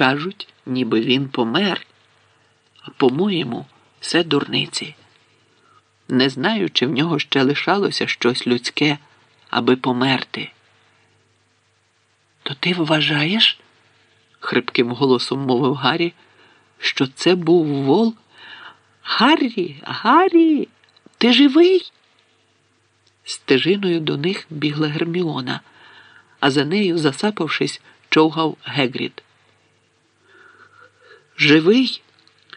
Кажуть, ніби він помер. А по-моєму, все дурниці. Не знаю, чи в нього ще лишалося щось людське, аби померти. То ти вважаєш, хрипким голосом мовив Гаррі, що це був вол? Гаррі, Гаррі, ти живий? Стежиною до них бігла Герміона, а за нею, засапавшись, човгав Гегрід. Живий,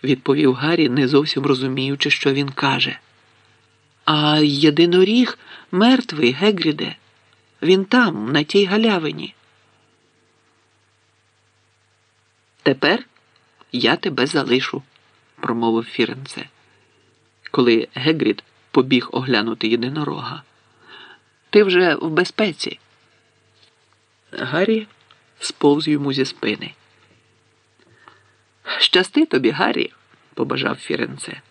відповів Гаррі, не зовсім розуміючи, що він каже. А єдиноріг мертвий, Гегріде. Він там, на тій галявині. Тепер я тебе залишу, промовив Фіренце, коли Гегрід побіг оглянути єдинорога. Ти вже в безпеці. Гаррі сповз йому зі спини. Щасти тобі, Гаррі, побажав Фіренце.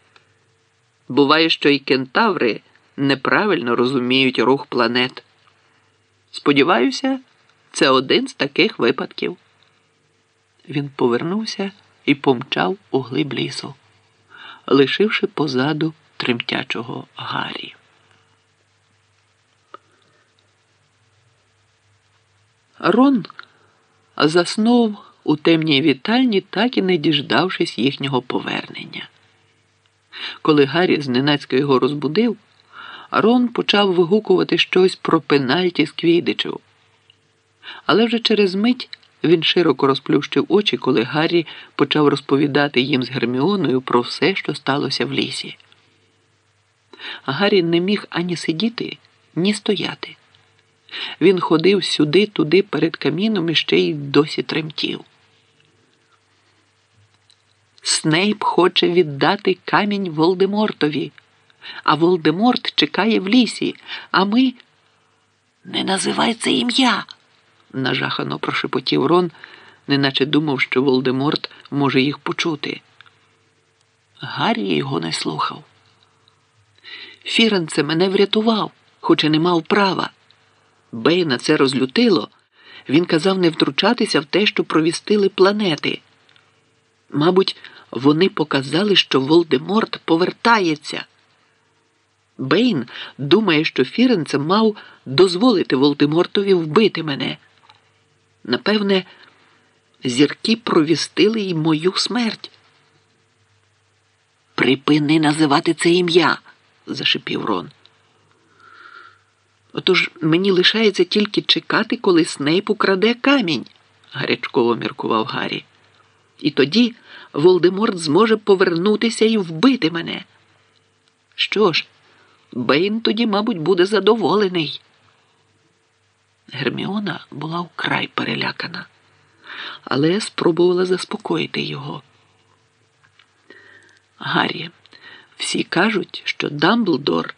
Буває, що і кентаври неправильно розуміють рух планет. Сподіваюся, це один з таких випадків. Він повернувся і помчав у глиб лісу, лишивши позаду тремтячого Гаррі. Рон заснув у темній вітальні, так і не діждавшись їхнього повернення. Коли Гаррі зненацька його розбудив, Рон почав вигукувати щось про пенальті з Квідичів. Але вже через мить він широко розплющив очі, коли Гаррі почав розповідати їм з Герміоною про все, що сталося в лісі. Гаррі не міг ані сидіти, ні стояти. Він ходив сюди, туди перед каміном і ще й досі тремтів. Снейп хоче віддати камінь Волдемортові, а Волдеморт чекає в лісі, а ми. Не називай це ім'я, нажахано прошепотів Рон, неначе думав, що Волдеморт може їх почути. Гаррі його не слухав. Фіренце мене врятував, хоч і не мав права. Бейна це розлютило. Він казав не втручатися в те, що провістили планети. Мабуть, вони показали, що Волдеморт повертається. Бейн думає, що Фіренце мав дозволити Волдемортові вбити мене. Напевне, зірки провістили й мою смерть. Припини називати це ім'я, зашипів Рон. Отож мені лишається тільки чекати, коли Снейп украде камінь, гарячково міркував Гаррі. І тоді Волдеморт зможе повернутися і вбити мене. Що ж, Бейн тоді, мабуть, буде задоволений. Герміона була вкрай перелякана, але спробувала заспокоїти його. Гаррі, всі кажуть, що Дамблдор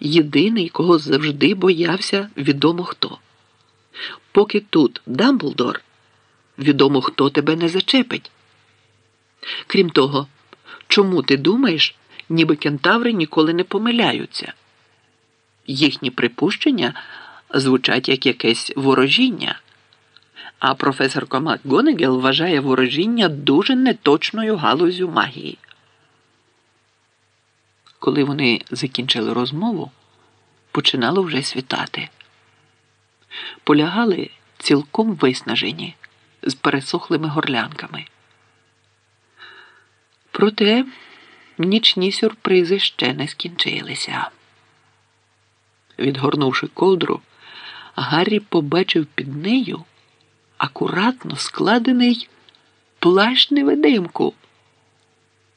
єдиний, кого завжди боявся відомо хто. Поки тут Дамблдор, відомо хто тебе не зачепить. Крім того, чому ти думаєш, ніби кентаври ніколи не помиляються? Їхні припущення звучать як якесь ворожіння, а професор МакГонегел вважає ворожіння дуже неточною галузю магії. Коли вони закінчили розмову, починало вже світати. Полягали цілком виснажені з пересохлими горлянками. Проте нічні сюрпризи ще не скінчилися. Відгорнувши ковдру, Гаррі побачив під нею акуратно складений плащ невидимку.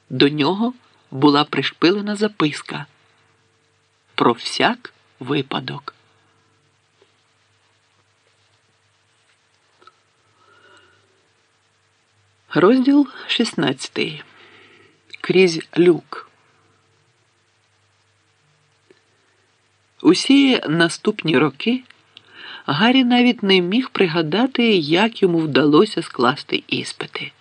До нього була пришпилена записка про всяк випадок. Розділ 16. Крізь люк. Усі наступні роки Гаррі навіть не міг пригадати, як йому вдалося скласти іспити.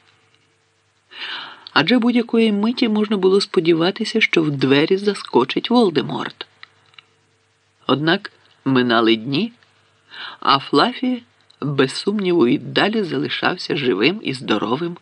Адже будь-якої миті можна було сподіватися, що в двері заскочить Волдеморт. Однак минали дні, а Флафі без сумніву і далі залишався живим і здоровим